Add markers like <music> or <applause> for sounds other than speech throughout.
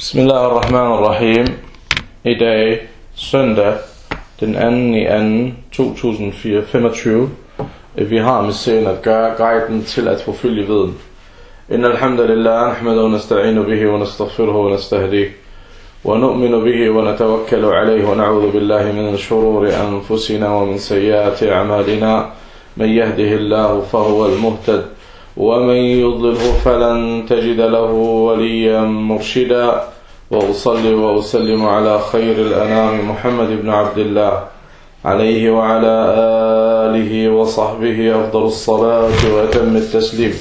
Bismillahirrahmanirrahim. I dag, søndag, den 2. i 2. 2025, vi har med serien at gøre guiden til at forfølge viden. إن الحمد لله نحمده ونستعين به ونستغفره ونستهديه ونؤمن به ونتوكل عليه ونعوذ بالله من شرور أنفسنا ومن سيئات أعمالنا من يهده الله فهو المهتد ومن يضلله فلن تجد له وليا مرشدا. وأصلي وأسلم على خير الأنام محمد بن عبد الله. عليه وعلى آله وصحبه أفضل الصلاة وأتم التسليم.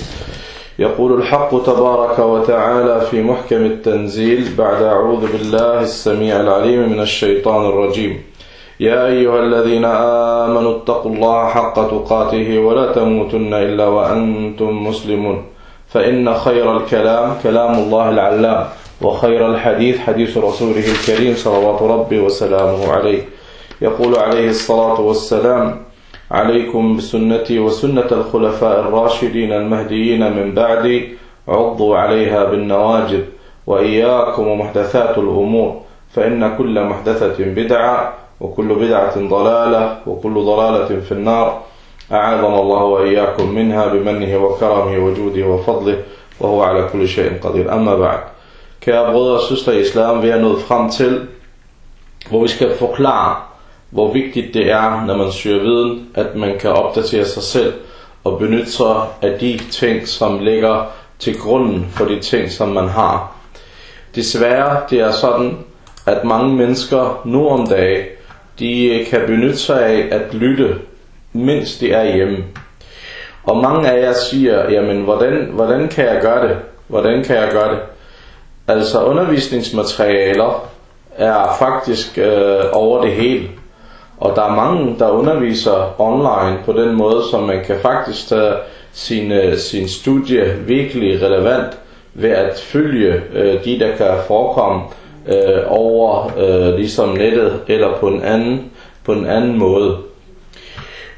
يقول الحق تبارك وتعالى في محكم التنزيل بعد أعوذ بالله السميع العليم من الشيطان الرجيم. يا أيها الذين آمنوا اتقوا الله حق تقاته ولا تموتن إلا وأنتم مسلمون. فإن خير الكلام كلام الله العلام وخير الحديث حديث رسوله الكريم صلوات ربي وسلامه عليه. يقول عليه الصلاة والسلام عليكم بسنتي وسنة الخلفاء الراشدين المهديين من بعدي عضوا عليها بالنواجذ وإياكم ومحدثات الأمور فإن كل محدثة بدعة وكل بدعة ضلالة وكل ضلالة في النار أعاذنا الله وإياكم منها بمنه وكرمه وجوده وفضله وهو على كل شيء قدير أما بعد Kære brødre og søstre i islam, vi er nået frem til, hvor vi skal forklare, hvor vigtigt det er, når man søger viden, at man kan opdatere sig selv og benytte sig af de ting, som ligger til grunden for de ting, som man har. Desværre, det er sådan, at mange mennesker nu om dagen, de øh, kan benytte sig af at lytte, mens de er hjemme. Og mange af jer siger, jamen hvordan, hvordan kan jeg gøre det? Hvordan kan jeg gøre det? Altså undervisningsmaterialer er faktisk øh, over det hele. Og der er mange, der underviser online på den måde, så man kan faktisk tage sin, øh, sin studie virkelig relevant ved at følge øh, de, der kan forekomme øh, over øh, ligesom nettet eller på en anden, på en anden måde.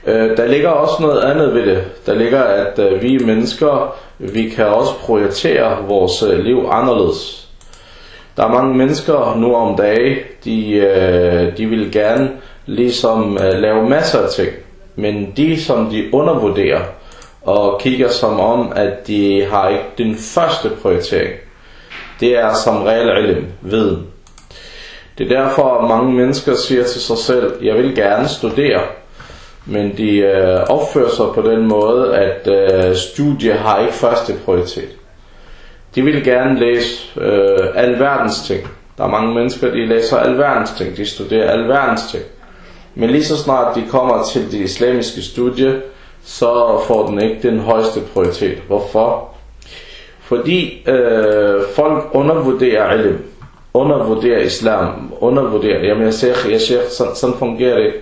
Øh, der ligger også noget andet ved det. Der ligger, at øh, vi mennesker, vi kan også projicere vores øh, liv anderledes. Der er mange mennesker nu om dagen, de, øh, de vil gerne ligesom øh, lave masser af ting. Men de, som de undervurderer og kigger som om, at de har ikke den første prioritering, det er som regel ilm, viden. Det er derfor, mange mennesker siger til sig selv, jeg vil gerne studere, men de øh, opfører sig på den måde, at øh, studie har ikke første prioritet. De vil gerne læse øh, alverdens ting. Der er mange mennesker, de læser alverdens ting, de studerer alverdens ting. Men lige så snart de kommer til det islamiske studie, så får den ikke den højeste prioritet. Hvorfor? Fordi øh, folk undervurderer ilm, undervurderer islam, undervurderer, jamen jeg siger, jeg siger sådan, sådan fungerer det ikke.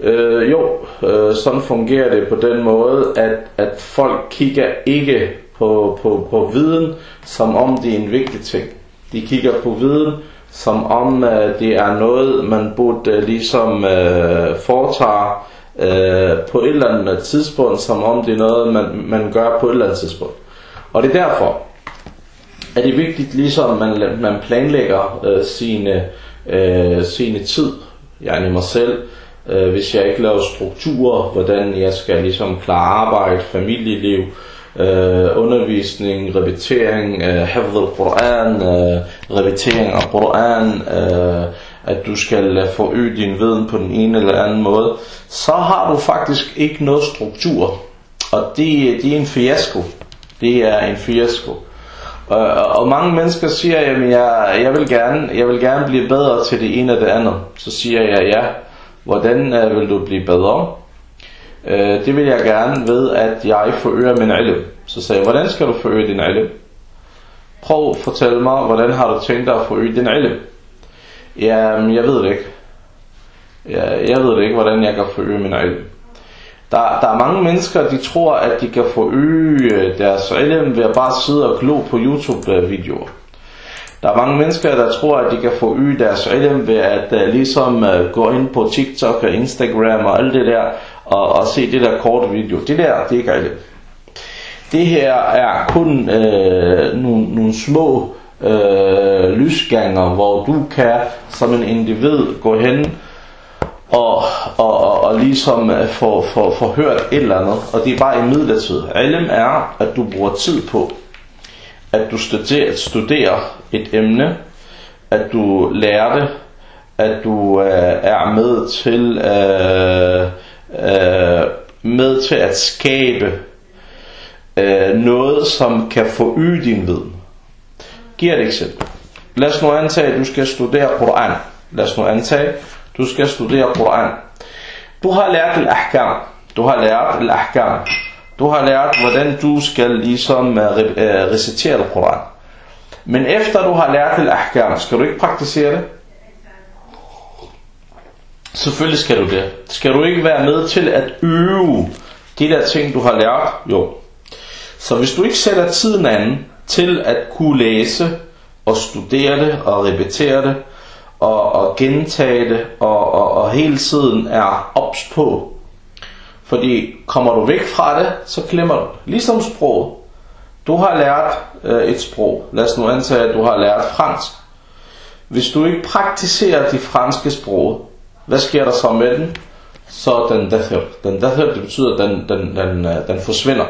Øh, jo, øh, sådan fungerer det på den måde, at, at folk kigger ikke på, på, på viden, som om det er en vigtig ting. De kigger på viden, som om øh, det er noget, man burde øh, ligesom øh, foretage øh, på et eller andet tidspunkt, som om det er noget, man, man gør på et eller andet tidspunkt. Og det er derfor, at det er vigtigt, ligesom man, man planlægger øh, sine, øh, sine tid, jeg er mig selv, øh, hvis jeg ikke laver strukturer, hvordan jeg skal ligesom klare arbejde, familieliv, øh, undervisning, repetering, øh, hafd al-Quran, øh, repetering af Quran, øh, at du skal forøge din viden på den ene eller anden måde, så har du faktisk ikke noget struktur. Og det, det er en fiasko. Det er en fiasko. Og, og mange mennesker siger, at jeg, jeg, vil gerne, jeg vil gerne blive bedre til det ene og det andet. Så siger jeg, ja, hvordan øh, vil du blive bedre? Øh, det vil jeg gerne ved, at jeg forøger min ilm. Så sagde jeg, hvordan skal du forøge din ilm? Prøv at fortælle mig, hvordan har du tænkt dig at forøge din ilm? Jamen, jeg ved det ikke. Jeg, jeg ved det ikke, hvordan jeg kan forøge min ilm. Der, der er mange mennesker, de tror, at de kan forøge deres ilm ved at bare sidde og glo på YouTube-videoer. Der er mange mennesker, der tror, at de kan forøge deres ilm ved at uh, ligesom uh, gå ind på TikTok og Instagram og alt det der, og, og se det der korte video. Det der, det er ikke ilm. Det her er kun øh, nogle, nogle små øh, lysganger, hvor du kan som en individ gå hen og, og, og, og ligesom øh, få, få, få hørt et eller andet, og det er bare i midlertid. Ilm er, at du bruger tid på, at du studerer, studerer et emne, at du lærer det, at du øh, er med til øh, øh, med til at skabe øh, noget, som kan forøge din viden. Giv et eksempel. Lad os nu antage, at du skal studere Koran. Lad os nu antage, du skal studere Koran. Du har lært al-ahkam. Du har lært al-ahkam. Du har lært, hvordan du skal ligesom øh, øh, recitere al Koran. Men efter du har lært al-ahkam, skal du ikke praktisere det? Selvfølgelig skal du det. Skal du ikke være med til at øve de der ting, du har lært? Jo. Så hvis du ikke sætter tiden anden til at kunne læse og studere det og repetere det og, og gentage det og, og, og hele tiden er ops på. Fordi kommer du væk fra det, så glemmer du. Ligesom sproget. Du har lært øh, et sprog. Lad os nu antage, at du har lært fransk. Hvis du ikke praktiserer de franske sprog, hvad sker der så med den? Så den dathir. Den dathir, det betyder, at den, den, den, øh, den forsvinder.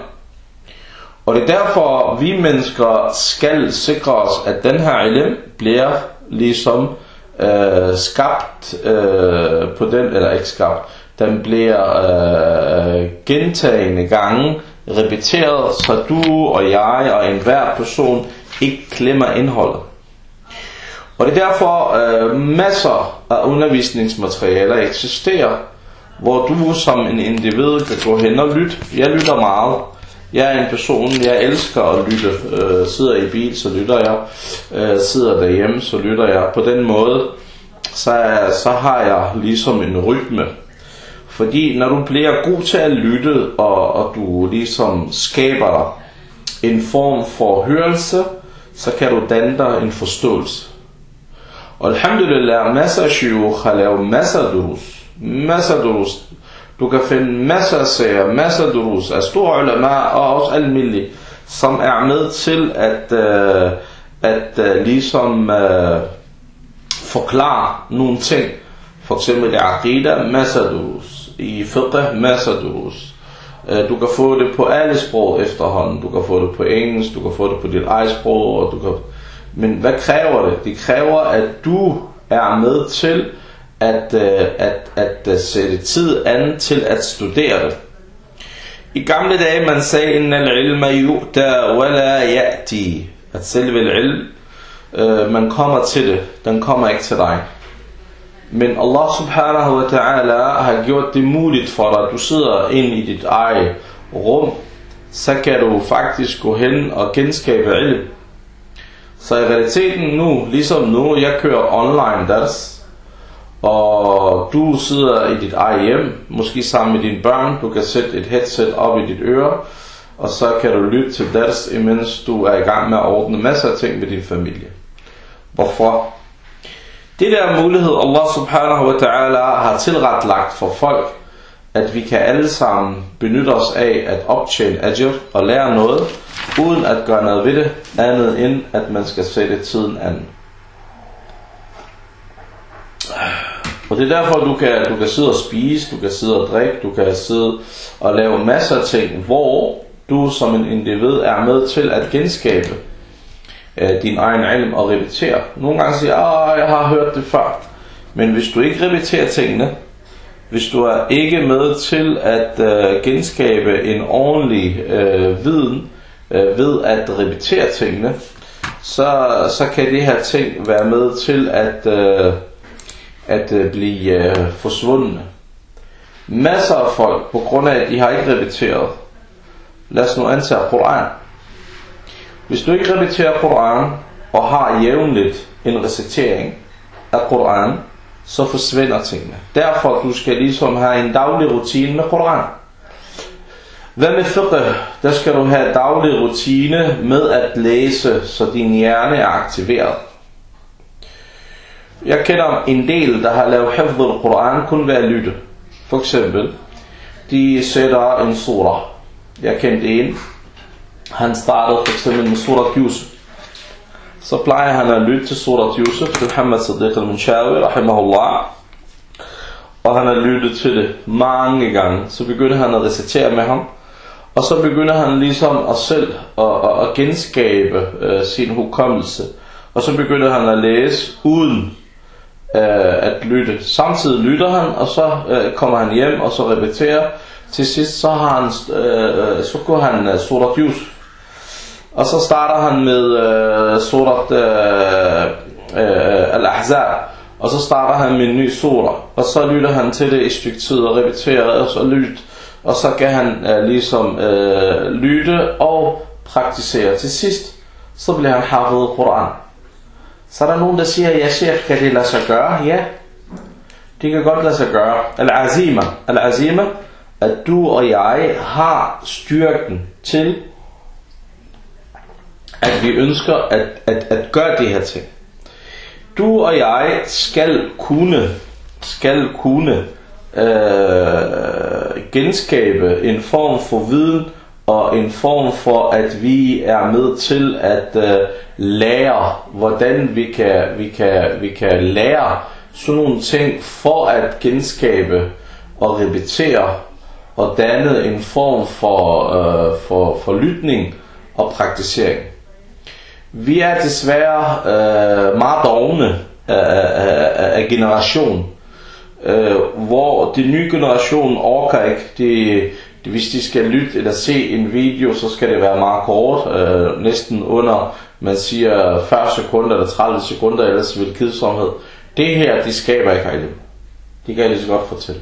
Og det er derfor, vi mennesker skal sikre os, at den her ilm bliver ligesom øh, skabt øh, på den, eller ikke skabt, den bliver øh, gentagende gange repeteret, så du og jeg og enhver person ikke glemmer indholdet. Og det er derfor øh, masser af undervisningsmaterialer eksisterer, hvor du som en individ kan gå hen og lytte. Jeg lytter meget. Jeg er en person, jeg elsker at lytte. Øh, sidder i bil, så lytter jeg. Øh, sidder derhjemme, så lytter jeg. På den måde, så, så har jeg ligesom en rytme. Fordi når du bliver god til at lytte, og, og du ligesom skaber dig en form for hørelse, så kan du danne dig en forståelse. Og alhamdulillah, masser af shuyukh har lavet masser af dus. Masser af dus, du kan finde masser af sager, masser af durus af store ulema og også almindelige, som er med til at, øh, at øh, ligesom øh, forklare nogle ting. For eksempel i Aqida, masser af durus. I fiqh, masser af durus. Øh, du kan få det på alle sprog efterhånden. Du kan få det på engelsk, du kan få det på dit eget sprog, og du kan men hvad kræver det? Det kræver, at du er med til at, øh, at, at, at sætte tid an til at studere det. I gamle dage man sagde, in al-ilma yu'ta wala ya'ti. At selve ilm, øh, man kommer til det, den kommer ikke til dig. Men Allah subhanahu wa ta'ala har gjort det muligt for dig, du sidder ind i dit eget rum, så kan du faktisk gå hen og genskabe ilm. Så i realiteten nu, ligesom nu, jeg kører online dars, og du sidder i dit eget hjem, måske sammen med dine børn, du kan sætte et headset op i dit øre, og så kan du lytte til deres, imens du er i gang med at ordne masser af ting med din familie. Hvorfor? Det der mulighed, Allah subhanahu wa ta'ala har tilretlagt for folk, at vi kan alle sammen benytte os af at optjene ajr og lære noget, uden at gøre noget ved det, andet end at man skal sætte tiden an. Og det er derfor, du kan, du kan sidde og spise, du kan sidde og drikke, du kan sidde og lave masser af ting, hvor du som en individ er med til at genskabe øh, din egen ilm og repetere. Nogle gange siger jeg, jeg har hørt det før. Men hvis du ikke repeterer tingene, hvis du er ikke med til at øh, genskabe en ordentlig øh, viden øh, ved at repetere tingene, så, så kan det her ting være med til at, øh, at øh, blive øh, forsvundne. Masser af folk, på grund af at de har ikke repeteret. Lad os nu antage Koran. Hvis du ikke repeterer Koran og har jævnligt en recitering af Koran, så forsvinder tingene. Derfor du skal ligesom have en daglig rutine med Koran. Hvad med fiqh? Der skal du have daglig rutine med at læse, så din hjerne er aktiveret. Jeg kender en del, der har lavet hafd al-Quran kun ved at lytte. For eksempel, de sætter en surah. Jeg kendte en. Han startede for eksempel med surat Yusuf. så plejer han at lytte til Surat Yusuf, Muhammad Siddiq al-Munshawi, rahimahullah. Og han har lyttet til det mange gange. Så begynder han at recitere med ham. Og så begynder han ligesom at selv at, at, at genskabe øh, sin hukommelse. Og så begynder han at læse uden øh, at lytte. Samtidig lytter han, og så øh, kommer han hjem og så repeterer. Til sidst så har han, øh, så går han øh, Surat Yusuf. Og så starter han med øh, Surat øh, øh, Al-Ahzab. Og så starter han med en ny sura. Og så lytter han til det i stykke tid og repeterer, og så lyt. og så kan han uh, ligesom uh, lytte og praktisere. Til sidst, så bliver han hafid Koran. Så er der nogen, der siger, ja chef, kan det lade sig gøre? Ja, det kan godt lade sig gøre. Al-Azima. Al-Azima, at du og jeg har styrken til, at vi ønsker at, at, at gøre det her ting. Du og jeg skal kunne, skal kunne øh, genskabe en form for viden og en form for at vi er med til at øh, lære hvordan vi kan vi kan vi kan lære sådan nogle ting for at genskabe og repetere og danne en form for øh, for for lytning og praktisering. Vi er desværre øh, meget dogne af, af, af, generation, øh, hvor de nye generation orker ikke. De, hvis de skal lytte eller se en video, så skal det være meget kort, øh, næsten under, man siger 40 sekunder eller 30 sekunder, ellers vil kedsomhed. Det her, det skaber ikke hejle. Det kan jeg lige så godt fortælle.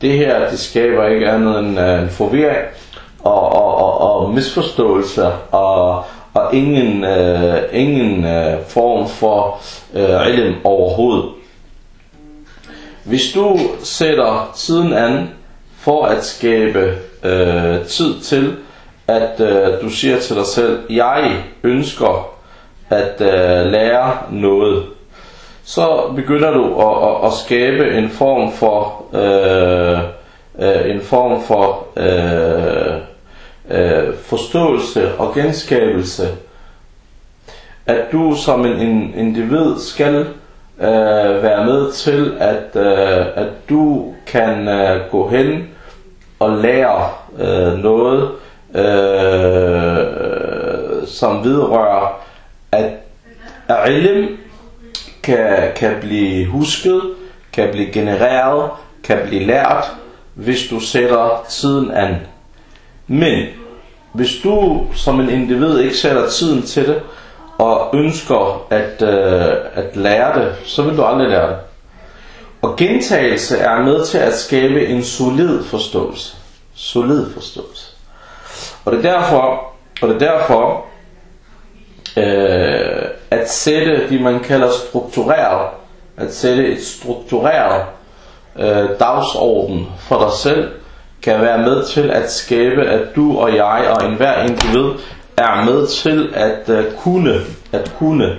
Det her, det skaber ikke andet end uh, en forvirring og, og, og, og misforståelser og, og ingen, uh, ingen uh, form for uh, ilm overhovedet. Hvis du sætter tiden an for at skabe øh, tid til, at øh, du siger til dig selv, jeg ønsker at øh, lære noget, så begynder du at, at, at skabe en form for øh, øh, en form for øh, øh, forståelse og genskabelse. At du som en, en individ skal øh, være med til at øh, at du kan øh, gå hen og lærer øh, noget øh, som vedrører at ilm kan, kan blive husket, kan blive genereret, kan blive lært, hvis du sætter tiden an. Men hvis du som en individ ikke sætter tiden til det, og ønsker at, øh, at lære det, så vil du aldrig lære det. Og gentagelse er med til at skabe en solid forståelse. Solid forståelse. Og det er derfor, og det er derfor øh, at sætte det man kalder struktureret, at sætte et struktureret øh, dagsorden for dig selv, kan være med til at skabe, at du og jeg og enhver individ er med til at øh, kunne, at kunne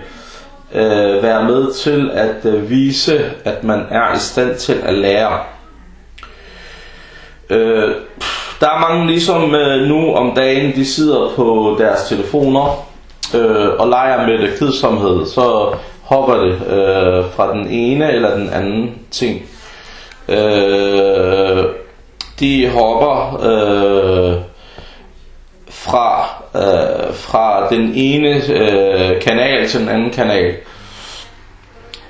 øh, være med til at øh, vise, at man er i stand til at lære. Øh, der er mange ligesom øh, nu om dagen, de sidder på deres telefoner øh, og leger med det kedsomhed, så hopper det øh, fra den ene eller den anden ting. Øh, de hopper øh, fra øh, fra den ene øh, kanal til den anden kanal.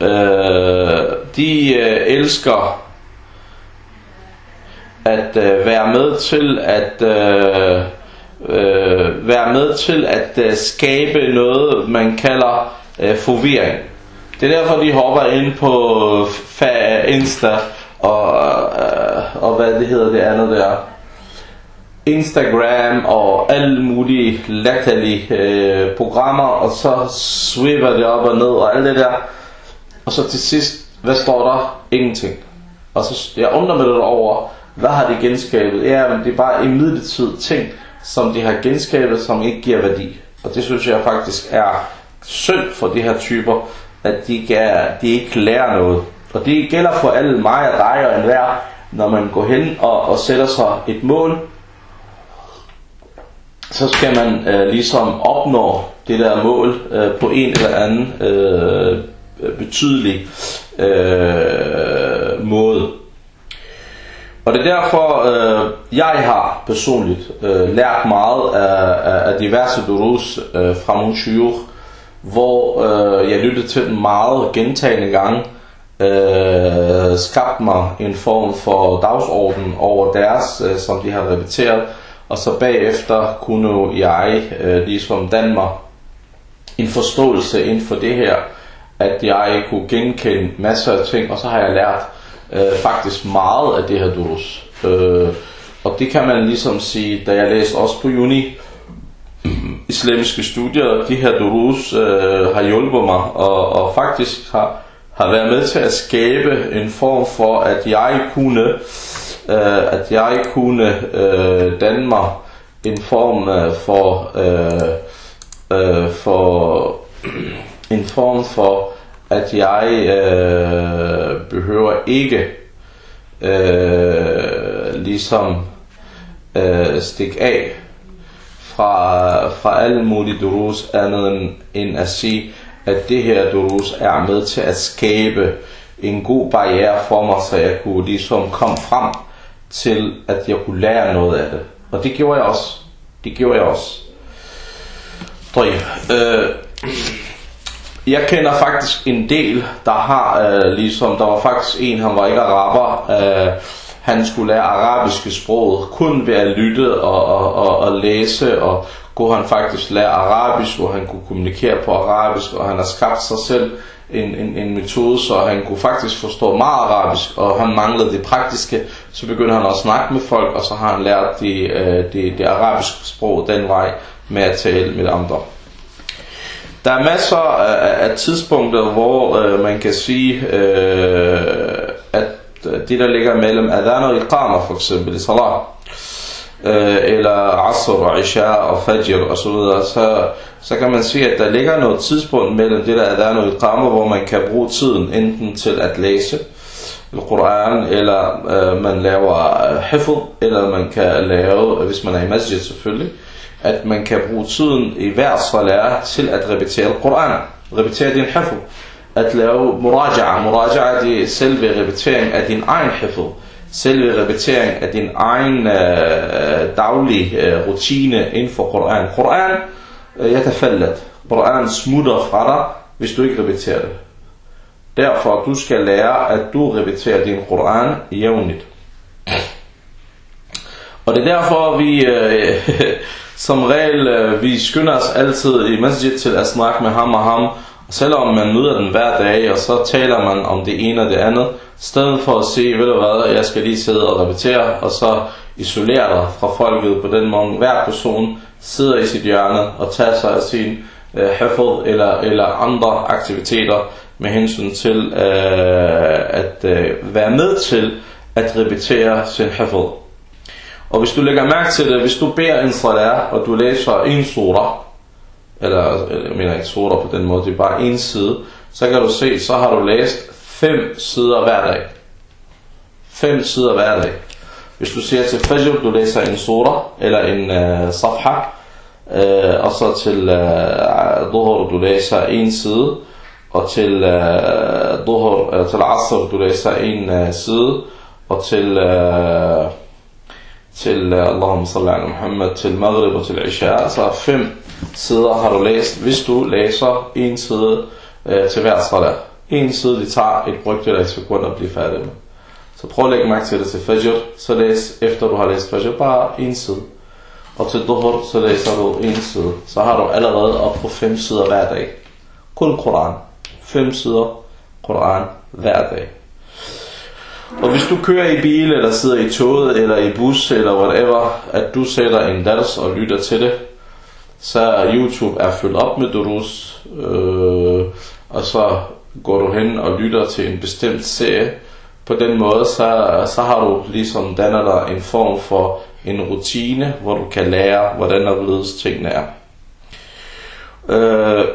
Øh, de øh, elsker at øh, være med til at øh, øh, være med til at øh, skabe noget, man kalder øh, forvirring. Det er derfor, de hopper ind på øh, Insta og, øh, og hvad det hedder det andet der. Instagram og alle mulige latterlige øh, programmer, og så sweeper det op og ned og alt det der. Og så til sidst, hvad står der? Ingenting. Og så jeg undrer mig lidt over, hvad har de genskabet? Ja, men det er bare en midlertidig ting, som de har genskabet, som ikke giver værdi. Og det synes jeg faktisk er synd for de her typer, at de, kan, de ikke lærer noget. Og det gælder for alle mig og dig og enhver, når man går hen og, og sætter sig et mål, så skal man øh, ligesom opnå det der mål øh, på en eller anden øh, betydelig øh, måde. Og det er derfor, øh, jeg har personligt øh, lært meget af, af, diverse durus øh, fra Munshiyuh, hvor øh, jeg lyttede til dem meget gentagende gange, øh, skabte mig en form for dagsorden over deres, øh, som de har repeteret, og så bagefter kunne jeg øh, ligesom Danmark, en forståelse inden for det her, at jeg kunne genkende masser af ting, og så har jeg lært øh, faktisk meget af det her durus. Øh, og det kan man ligesom sige, da jeg læste også på uni, <clears throat> islamiske studier, de her durus øh, har hjulpet mig, og, og faktisk har, har været med til at skabe en form for, at jeg kunne, øh, at jeg kunne øh, danne mig en form øh, for, øh, øh, for <clears throat> en form for, at jeg øh, behøver ikke øh, ligesom øh, stikke af fra, fra alle mulige durus andet end, end at sige, at det her durus er med til at skabe en god barriere for mig, så jeg kunne ligesom komme frem til, at jeg kunne lære noget af det. Og det gjorde jeg også. Det gjorde jeg også. Øh, jeg kender faktisk en del, der har øh, ligesom, der var faktisk en, han var ikke araber, øh, han skulle lære arabiske sprog, kun ved at lytte og, og, og, og læse, og kunne han faktisk lære arabisk, hvor han kunne kommunikere på arabisk, og han har skabt sig selv en, en, en metode, så han kunne faktisk forstå meget arabisk, og han manglede det praktiske, så begyndte han at snakke med folk, og så har han lært det, øh, det, det arabiske sprog den vej med at tale med andre. Der er masser af, af tidspunkter, hvor øh, man kan sige, øh, at øh, det der ligger mellem adhan og iqama for eksempel i salat, øh, eller asr og isha og fajr og så videre, så, så kan man sige, at der ligger noget tidspunkt mellem det der der er noget iqama, hvor man kan bruge tiden enten til at læse Koran, eller øh, man laver øh, hifd, eller man kan lave, hvis man er i masjid selvfølgelig, at man kan bruge tiden i hver salat til at repetere Koran, repetere din hifd, at lave muraja'a. Muraja'a det er selve repetering af din egen hifd, selve repetering af din egen øh, daglige øh, rutine inden for Koran. Koran, Øh, yatafallat. Koran smutter fra dig, hvis du ikke repeterer det. Derfor du skal lære, at du repeterer din Koran jævnligt. Og det er derfor, vi øh, <laughs> som regel, øh, vi skynder os altid i masjid til at snakke med ham og ham. Og selvom man møder den hver dag, og så taler man om det ene og det andet, stedet for at sige, ved du hvad, jeg skal lige sidde og repetere, og så isolere dig fra folket på den måde. Hver person sidder i sit hjørne og tager sig af sin øh, hafid eller, eller andre aktiviteter med hensyn til øh, at øh, være med til at repetere sin hafid. Og hvis du lægger mærke til det, hvis du beder en salat, og du læser en surah, eller øh, jeg mener ikke surah på den måde, det er bare en side, så kan du se, så har du læst fem sider hver dag. Fem sider hver dag. Hvis du siger til Fajr, du læser en surah, eller en uh, safha, øh, og så til øh, Dhuhr, du læser en side, og til øh, Dhuhr, øh, til Asr, du læser en øh, side, og til... øh, til øh, Allahumma salli ala Muhammad, til Maghrib og til Isha. altså fem sider har du læst, hvis du læser en side øh, til hver salat. En side, det tager et brygdel af sekunder at blive færdig med. Så prøv at lægge mærke til det til Fajr, så læs efter du har læst Fajr bare en side. Og til duhur, så læser du en side. Så har du allerede op på fem sider hver dag. Kun Koran. Fem sider Koran hver dag. Og hvis du kører i bil, eller sidder i toget, eller i bus, eller whatever, at du sætter en dals og lytter til det, så YouTube er fyldt op med durus, øh, og så går du hen og lytter til en bestemt serie. På den måde, så, så har du ligesom danner dig en form for en rutine, hvor du kan lære, hvordan der blevet tingene er. Øh,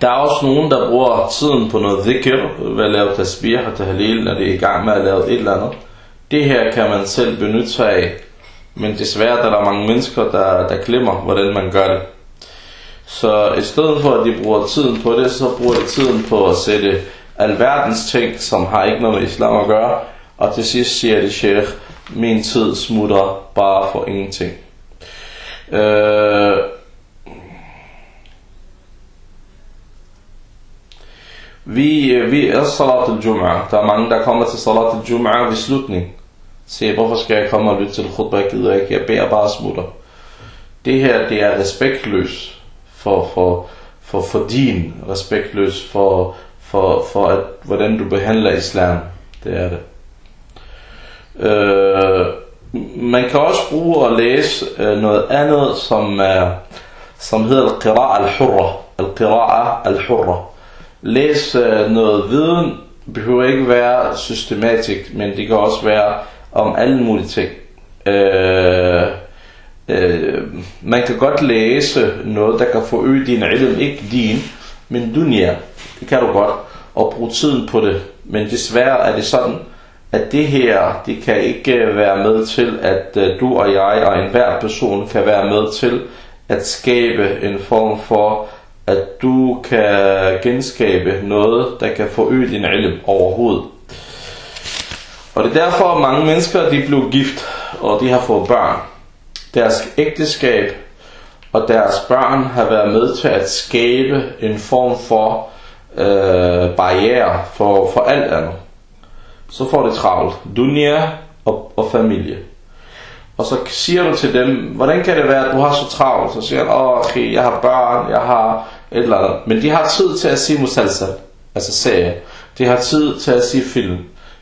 der er også nogen, der bruger tiden på noget dhikr, ved at lave tasbih og tahlil, når de er i gang med at lave et eller andet. Det her kan man selv benytte sig af, men desværre der er der mange mennesker, der, der glemmer, hvordan man gør det. Så i stedet for at de bruger tiden på det, så bruger de tiden på at sætte alverdens ting, som har ikke noget med islam at gøre. Og til sidst siger det Sheikh, min tid smutter bare for ingenting. Øh, vi, øh, vi er salat al-jum'ah. Der er mange, der kommer til salat al-jum'ah ved slutning. Se, hvorfor skal jeg komme og lytte til khutbah? Jeg gider ikke. Jeg beder bare smutter. Det her, det er respektløst for, for, for, for din Respektløst for, for, for at, hvordan du behandler islam. Det er det. Øh, man kan også bruge at læse øh, noget andet, som, er, som hedder Al-Qira'a al-Hurra. Al-Qira'a al-Hurra. Læs øh, noget viden, behøver ikke være systematisk, men det kan også være om alle mulige ting. Øh, øh, man kan godt læse noget, der kan forøge din ilm, ikke din, men dunya. Det kan du godt, og bruge tiden på det. Men desværre er det sådan, at det her, det kan ikke øh, være med til, at øh, du og jeg og enhver person kan være med til at skabe en form for, at du kan genskabe noget, der kan forøge din ilm overhovedet. Og det er derfor, at mange mennesker de blev gift, og de har fået børn. Deres ægteskab og deres børn har været med til at skabe en form for øh, barriere for, for alt andet. Så får det travlt. Dunja og, og familie. Og så siger du til dem, hvordan kan det være, at du har så travlt? Så siger han, åh, okay, jeg har børn, jeg har et eller andet. Men de har tid til at sige musalsal, altså serie. De har tid til at sige film.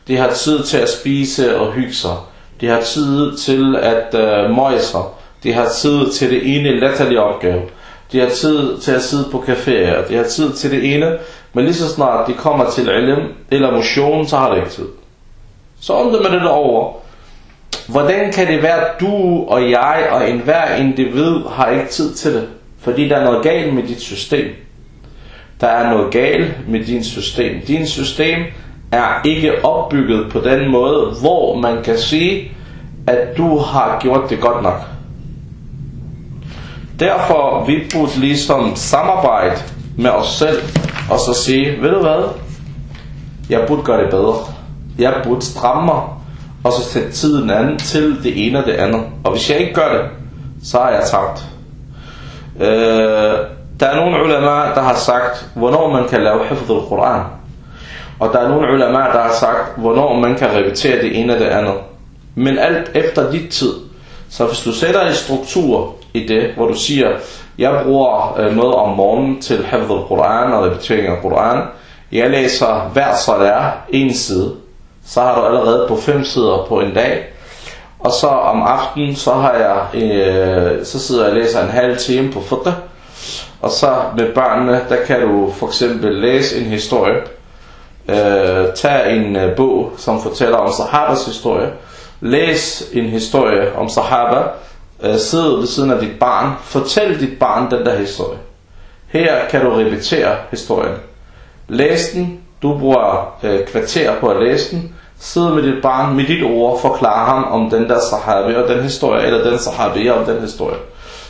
De har tid til at spise og hygge sig. De har tid til at øh, møje sig. De har tid til det ene latterlige opgave. De har tid til at sidde på caféer. De har tid til det ene. Men lige så snart de kommer til ilm eller motion, så har det ikke tid. Så om det det over. Hvordan kan det være, at du og jeg og enhver individ har ikke tid til det? Fordi der er noget galt med dit system. Der er noget galt med din system. Din system er ikke opbygget på den måde, hvor man kan sige, at du har gjort det godt nok. Derfor vi burde ligesom samarbejde med os selv og så sige, ved du hvad, jeg burde gøre det bedre. Jeg burde stramme mig og så sætte tiden an til det ene og det andet. Og hvis jeg ikke gør det, så er jeg tabt. Øh, der er nogle ulema, der har sagt, hvornår man kan lave hifd al-Quran. Og der er nogle ulema, der har sagt, hvornår man kan repetere det ene og det andet. Men alt efter dit tid. Så hvis du sætter en struktur i det, hvor du siger, jeg bruger øh, noget om morgenen til hifd al-Quran og repetering af Quran. Jeg læser hver salat en side. Så har du allerede på fem sider på en dag. Og så om aftenen, så har jeg, øh, så sidder jeg og læser en halv time på fodder. Og så med børnene, der kan du for eksempel læse en historie. Øh, tag en øh, bog, som fortæller om Sahabas historie. Læs en historie om Sahaba. Øh, sid ved siden af dit barn. Fortæl dit barn den der historie. Her kan du repetere historien. Læs den. Du bruger øh, kvarter på at læse den sidde med dit barn, med dit ord, forklare ham om den der sahabi og den historie, eller den sahabi om den historie.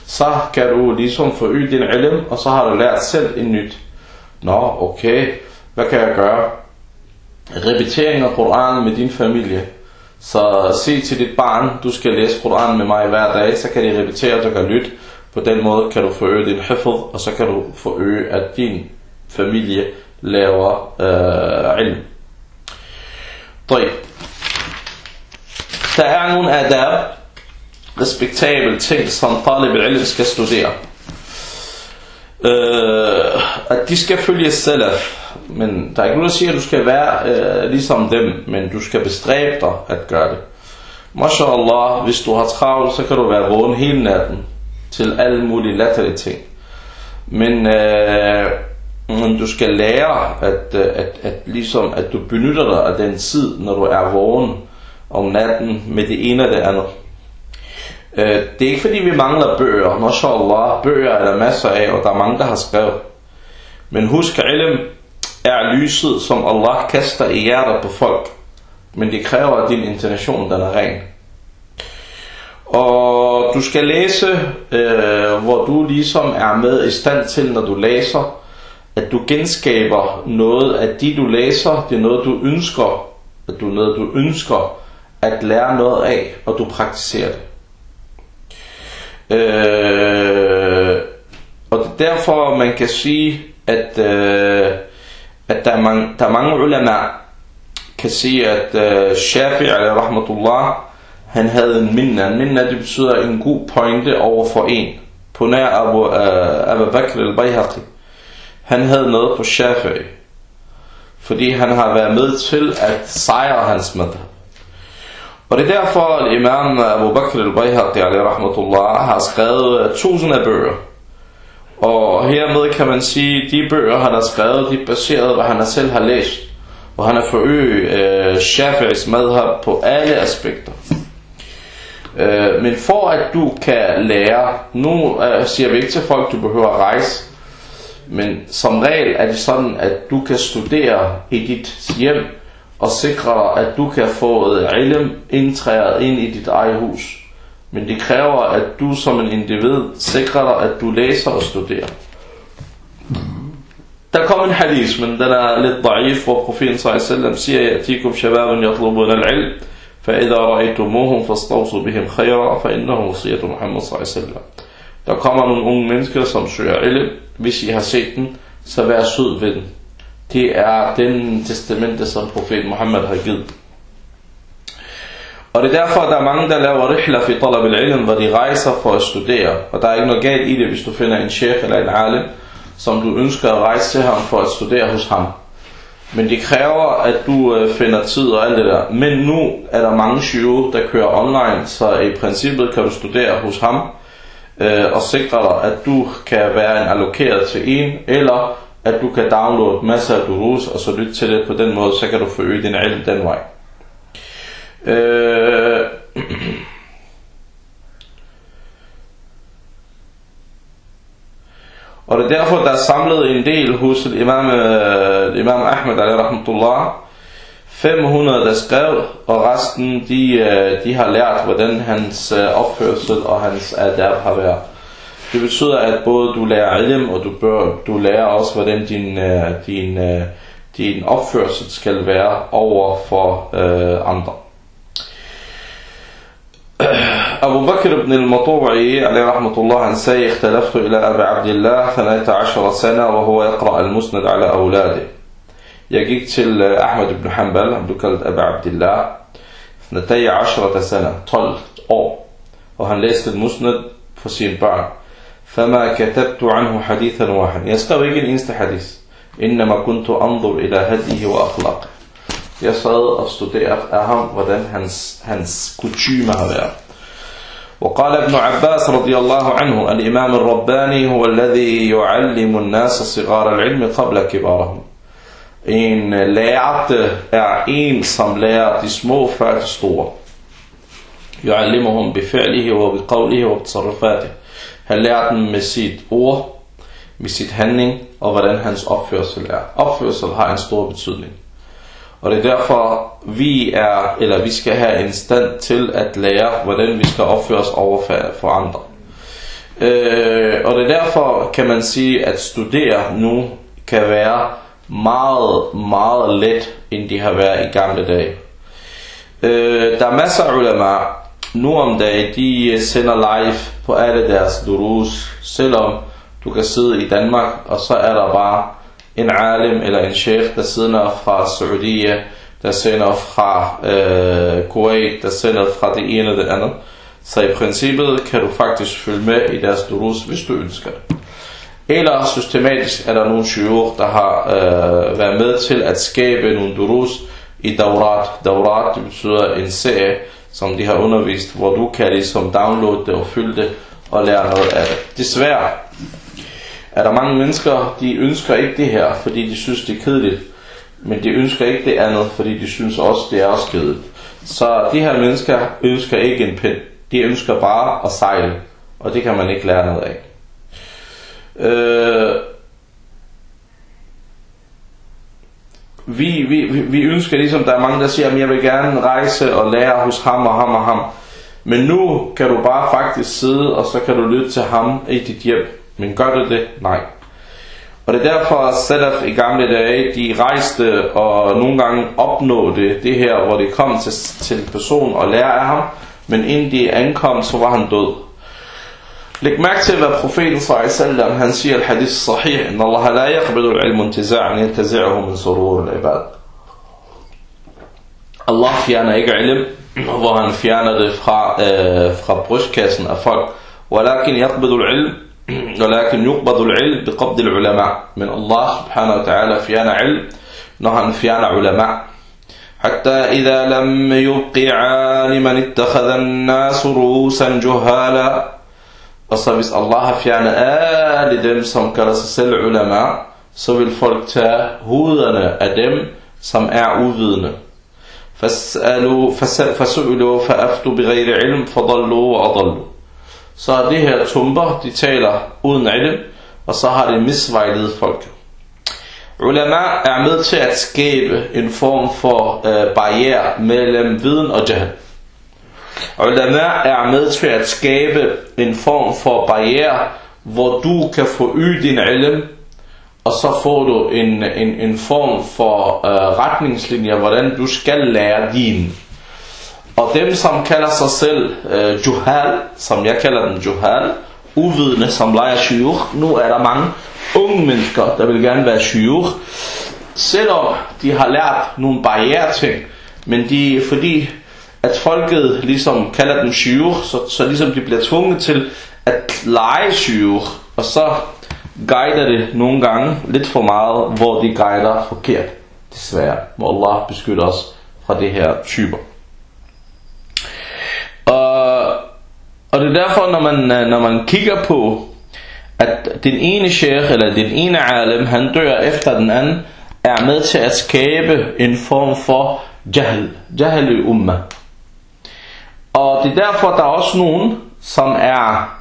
Så kan du ligesom forøge din ilm, og så har du lært selv en nyt. Nå, okay, hvad kan jeg gøre? Repetering af Koranen med din familie. Så sig til dit barn, du skal læse Koranen med mig hver dag, så kan de repetere, du kan lytte. På den måde kan du forøge din hifd, og så kan du forøge, at din familie laver øh, ilm. طيب der er nogle adab, respektable ting, som talib al skal studere. Uh, at de skal følge salaf, men der er ikke nogen, der siger, at du skal være øh, ligesom dem, men du skal bestræbe dig at gøre det. MashaAllah, hvis du har travlt, så kan du være vågen hele natten til alle mulige latterlige ting. Men øh, men du skal lære, at, øh, at, at, ligesom, at du benytter dig af den tid, når du er vågen om natten med det ene og det andet. Øh, det er ikke fordi vi mangler bøger, MashaAllah, bøger er der masser af, og der er mange der har skrevet. Men husk, ilm er lyset, som Allah kaster i hjertet på folk. Men det kræver, at din intention den er ren. Og du skal læse, øh, hvor du ligesom er med i stand til, når du læser, at du genskaber noget af det, du læser. Det er noget, du ønsker, at du noget, du ønsker at lære noget af, og du praktiserer det. Øh, og det er derfor, man kan sige, at, øh, at der, er mange, der er mange ulema, kan sige, at øh, Shafi'i, rahmatullah, han havde en minna. En minna, det betyder en god pointe over for en. På nær Abu, uh, Abu Bakr al-Bayhaqi. Han havde noget på Shafi'i. Fordi han har været med til at sejre hans madhab. Og det er derfor, at imam Abu Bakr al-Bayhaqi rahmatullah har skrevet tusind af bøger. Og hermed kan man sige, at de bøger, han har skrevet, de er baseret, hvad han selv har læst. Og han har forøget øh, Shafi'is madhab på alle aspekter. Øh, men for at du kan lære, nu øh, siger vi ikke til folk, du behøver at rejse, men som regel er det sådan, at du kan studere i dit hjem, og sikre dig, at du kan få ilm indtræret ind i dit eget hus. Men det kræver, at du som en individ sikrer dig, at du læser og studerer. Der kom en hadith, men den er lidt da'if, hvor profeten sallallahu siger, Yatikum shababen yatlubun al-ilm, فإذا رأيتموهم فاستوصوا بهم خيرا فإنه وصية محمد صلى الله عليه وسلم Der kommer nogle unge mennesker, som søger ilm. Hvis I har set den, så vær sød ved den. Det er den testamente, som profet Muhammad har givet. Og det er derfor, at der er mange, der laver rihla fi talab al-ilm, hvor de rejser for at studere. Og der er ikke noget galt i det, hvis du finder en sheikh eller en alim, som du ønsker at rejse til ham for at studere hos ham. Men det kræver, at du øh, finder tid og alt det der. Men nu er der mange syge, der kører online, så i princippet kan du studere hos ham, øh, og sikre dig, at du kan være en allokeret til en, eller at du kan downloade masser af durus, og så lytte til det på den måde, så kan du forøge din ilm den vej. Øh, Og det er derfor, der er samlet en del hos imam, uh, imam Ahmed al rahmatullah. 500 der skrev, og resten de, uh, de har lært, hvordan hans uh, opførsel og hans adab har været. Det betyder, at både du lærer ilm, og du, bør, du lærer også, hvordan din, uh, din, uh, din opførsel skal være over for uh, andre. <coughs> أبو بكر بن المطوعي عليه رحمة الله عن سي اختلفت إلى أبي عبد الله ثلاثة عشر سنة وهو يقرأ المسند على أولاده. يجيك أحمد بن حنبل عبد kaldt أبي عبد الله اثنتي عشرة سنة 12 år og han læste المسند sine børn فما كتبت عنه حديثا واحد Jeg skrev hadith إنما كنت أنظر إلى هديه وأخلاقه. Jeg sad og studerede af ham, hvordan hans, hans kutume har været. وقال ابن عباس رضي الله عنه الإمام الرباني هو الذي يعلم الناس صغار العلم قبل كبارهم En lærte er en, som lærer de små før de store. يعلمهم بفعله وبقوله وبتصرفاته. Han lærer dem med sit ord, med sit handling og hvordan hans opførsel er. Opførsel har en stor betydning. Og det er derfor, vi er, eller vi skal have en stand til at lære, hvordan vi skal opføre os over for andre. Øh, og det er derfor, kan man sige, at studere nu kan være meget, meget let, end de har været i gamle dage. Øh, der er masser af ulema, nu om dagen, de øh, sender live på alle deres durus, selvom du kan sidde i Danmark, og så er der bare en alim eller en sheikh, der sender fra Saudiya, der sender fra øh, Kuwait, der sender fra det ene og det andet. Så i princippet kan du faktisk følge med i deres durus, hvis du ønsker det. Eller systematisk er der nogle shiur, der har øh, været med til at skabe nogle durus i Daurat. Daurat det betyder en serie, som de har undervist, hvor du kan ligesom downloade det og fylde det og lære noget af det. Desværre er der mange mennesker, de ønsker ikke det her, fordi de synes, det er kedeligt. Men de ønsker ikke det andet, fordi de synes også, det er også kedeligt. Så de her mennesker ønsker ikke en pind. De ønsker bare at sejle. Og det kan man ikke lære noget af. Øh, vi, vi, vi ønsker ligesom, der er mange, der siger, at jeg vil gerne rejse og lære hos ham og ham og ham. Men nu kan du bare faktisk sidde, og så kan du lytte til ham i dit hjem. Men gør du det? Nej. Og det er derfor, at Salaf i gamle dage, de rejste og nogle gange opnåede det her, hvor det kom til, til person og lære af ham, men inden de ankom, så var han død. Læg mærke til, hvad profeten sallam, han siger i hadith sahih, at Allah la yaqbidu al-ilm intiza'an yantaza'ahu min surur al-ibad. Allah fjerner ikke ilm, hvor han fjerner det fra, øh, fra brystkassen af folk. Walakin yaqbidu al-ilm <clears throat> ولكن يقبض العلم بقبض العلماء. من الله سبحانه وتعالى فيانا علم نحن فيانا علماء. حتى إذا لم يبق عالما اتخذ الناس رؤوسا جهالا. Og så hvis Allah har fjernet alle dem, som kalder sig selv ulama, så vil folk uvidende. فَسُئُلُوا فَأَفْتُوا بِغَيْرِ عِلْمٍ فَضَلُّوا وَأَضَلُّوا. Så er det her tumper, de taler uden ilm, og så har det misvejledet folk. Ulama er med til at skabe en form for øh, barriere mellem viden og jahil. Ulama er med til at skabe en form for barriere, hvor du kan få y din ilm, og så får du en, en, en form for øh, retningslinjer, hvordan du skal lære din. Og dem, som kalder sig selv øh, juhal, som jeg kalder dem juhal, uvidende, som leger shiur, nu er der mange unge mennesker, der vil gerne være shiur, selvom de har lært nogle barriere ting, men de, fordi at folket ligesom kalder dem shiur, så, så ligesom de bliver tvunget til at lege shiur, og så guider det nogle gange lidt for meget, hvor de guider forkert. Desværre må Allah beskytter os fra det her typer. Og, og det er derfor, når man, øh, når man kigger på, at den ene sheikh, eller den ene alim, han dør efter den anden, er med til at skabe en form for jahl, jahl i umma. Og det er derfor, der er også nogen, som er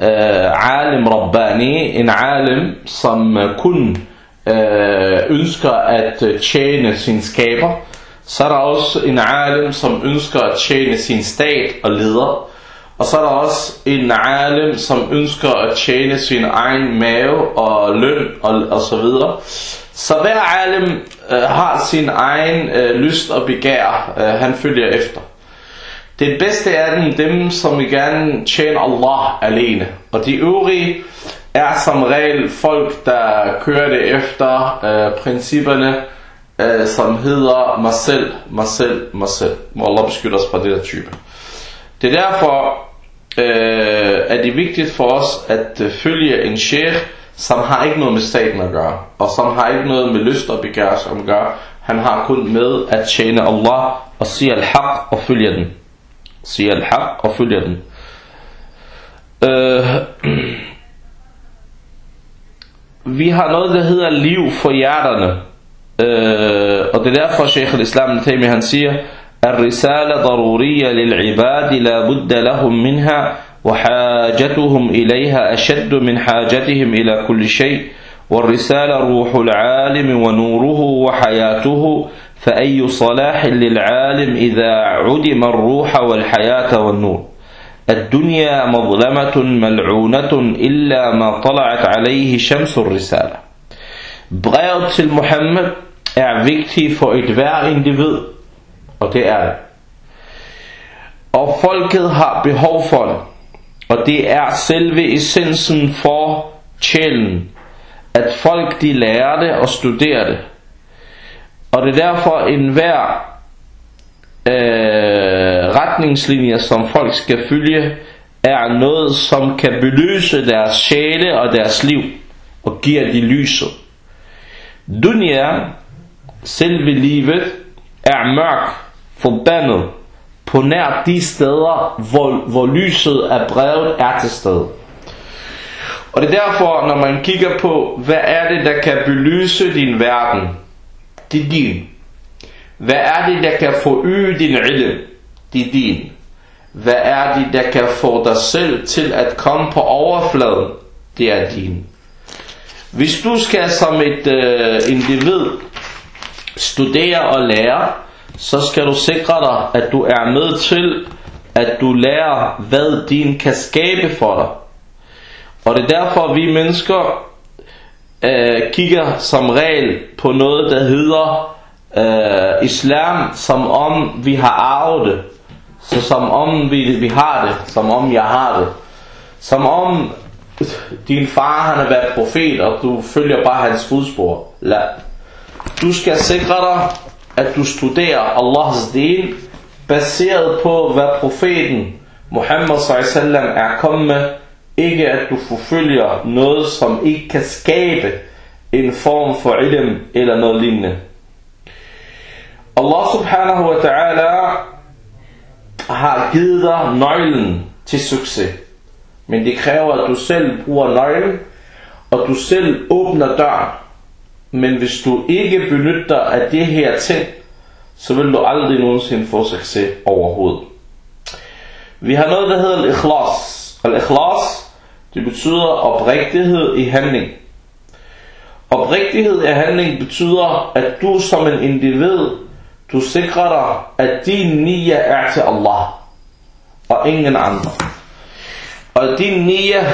øh, alim rabbani, en alim, som øh, kun øh, ønsker at øh, tjene sin skaber, så er der også en alim, som ønsker at tjene sin stat og leder. Og så er der også en alim, som ønsker at tjene sin egen mave og løn og, og så videre. Så hver alim øh, har sin egen øh, lyst og begær, øh, han følger efter. Det bedste er den dem, som gerne tjener Allah alene. Og de øvrige er som regel folk, der kører det efter øh, principperne, øh, som hedder mig selv, mig selv, mig selv. Må Allah beskytte os fra det der type. Det er derfor, øh, er det er vigtigt for os at øh, følge en sheikh, som har ikke noget med staten at gøre, og som har ikke noget med lyst og begær at gøre. Han har kun med at tjene Allah og sige al-haq og følge den. Sige al-haq og følge den. Øh, <clears throat> vi har noget, der hedder liv for hjerterne. Øh, og det er derfor Sheikh al-Islam Taymi han siger الرسالة ضرورية للعباد لا بد لهم منها وحاجتهم إليها أشد من حاجتهم إلى كل شيء. والرسالة روح العالم ونوره وحياته فأي صلاح للعالم إذا عدم الروح والحياة والنور؟ الدنيا مظلمة ملعونة إلا ما طلعت عليه شمس الرسالة. Brevet til Muhammed er vigtig for et hver individ, og det er det. Og folket har behov for det, og det er selve essensen for sjælen, at folk de lærer det og studerer det. Og det er derfor enhver øh, retningslinjer, som folk skal følge, er noget, som kan belyse deres sjæle og deres liv, og giver de lyset. Dunya selve livet er mørk, forbandet på nær de steder, hvor, hvor lyset af brevet er til stede. Og det er derfor, når man kigger på, hvad er det, der kan belyse din verden, det er din. Hvad er det, der kan forøge din ilm, det er din. Hvad er det, der kan få dig selv til at komme på overfladen, det er din. Hvis du skal som et øh, individ studere og lære, så skal du sikre dig, at du er med til at du lærer, hvad din kan skabe for dig. Og det er derfor, vi mennesker øh, kigger som regel på noget, der hedder øh, islam, som om vi har arvet det. Så som om vi, vi har det, som om jeg har det. Som om din far han har været profet, og du følger bare hans fodspor. La. Du skal sikre dig, at du studerer Allahs del, baseret på, hvad profeten Muhammad sallam er kommet med, ikke at du forfølger noget, som ikke kan skabe en form for ilm eller noget lignende. Allah subhanahu wa ta'ala har givet dig nøglen til succes. Men det kræver, at du selv bruger nøglen, og du selv åbner døren. Men hvis du ikke benytter af det her ting, så vil du aldrig nogensinde få succes overhovedet. Vi har noget, der hedder al-ikhlas. Al-ikhlas, det betyder oprigtighed i handling. Oprigtighed i handling betyder, at du som en individ, du sikrer dig, at din nia er til Allah, og ingen andre. Og din nia,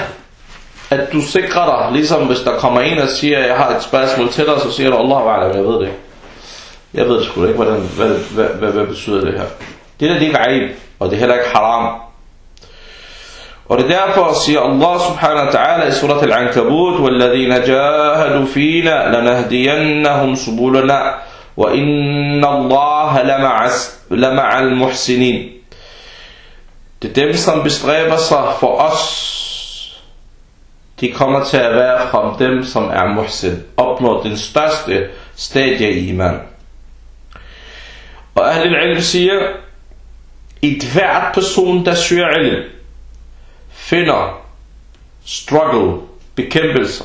at du sikrer dig, ligesom hvis der kommer en og siger, jeg har et spørgsmål til dig, så siger du, Allah var jeg ved det ikke. Jeg ved sgu ikke, hvordan, hvad, hvad, hvad, hvad betyder det her. Det der, det er ikke ejb, og det er heller ikke haram. Og det er derfor siger Allah subhanahu wa ta'ala i surat al-Ankabut, وَالَّذِينَ جَاهَدُوا فِينَا لَنَهْدِيَنَّهُمْ سُبُولَنَا وَإِنَّ اللَّهَ لَمَعَ, لَمَعَ الْمُحْسِنِينَ Det er dem, som bestræber sig for os. de kommer til at være fra dem, som er muhsin. Opnår den største stadie i iman. Og Ahlul Ilm siger, et hvert person, der søger ilm, finder struggle, bekæmpelser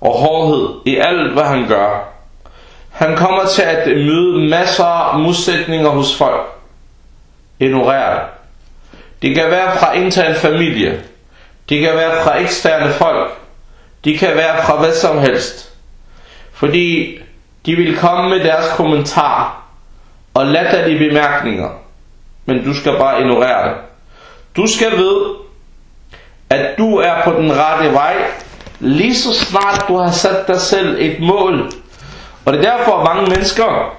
og hårdhed i alt, hvad han gør. Han kommer til at møde masser af modsætninger hos folk. Ignorere det. Det kan være fra intern familie. Det kan være fra eksterne folk. De kan være fra hvad som helst. Fordi de vil komme med deres kommentar og latterlige bemærkninger. Men du skal bare ignorere det. Du skal vide, at du er på den rette vej, lige så snart du har sat dig selv et mål. Og det er derfor mange mennesker,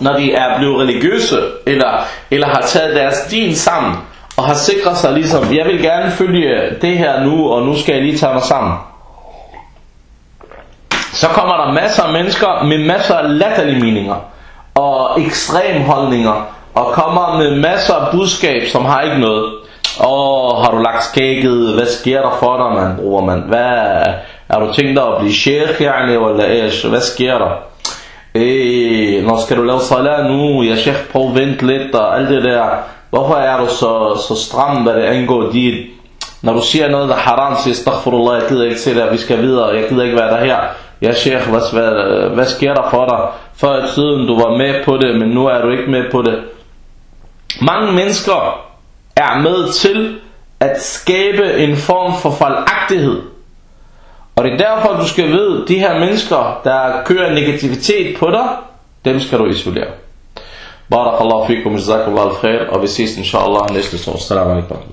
når de er blevet religiøse, eller, eller har taget deres din sammen, og har sikret sig ligesom, jeg vil gerne følge det her nu, og nu skal jeg lige tage mig sammen. Så kommer der masser af mennesker med masser af latterlige meninger, og ekstrem holdninger, og kommer med masser af budskab, som har ikke noget. Åh, har du lagt skægget? Hvad sker der for dig, mand? bror, man? Hvad, er du tænkt dig at blive sheikh, yani, eller ish? Hvad sker der? Øh, når skal du lave salat nu? Ja, sheikh, prøv vent lidt, og alt det der. Hvorfor er du så, så stram, hvad det angår dit? Når du siger noget, der er haram, siger astaghfirullah, jeg gider ikke se det, vi skal videre, jeg gider ikke være der her. Ja, sheikh, hvad, hvad, hvad sker der for dig? Før i tiden, du var med på det, men nu er du ikke med på det. Mange mennesker er med til at skabe en form for fejlagtighed. Og det er derfor, du skal vide, de her mennesker, der kører negativitet på dig, dem skal du isolere. بارك الله فيكم جزاكم الله الخير وبسيس إن شاء الله نجلس والسلام عليكم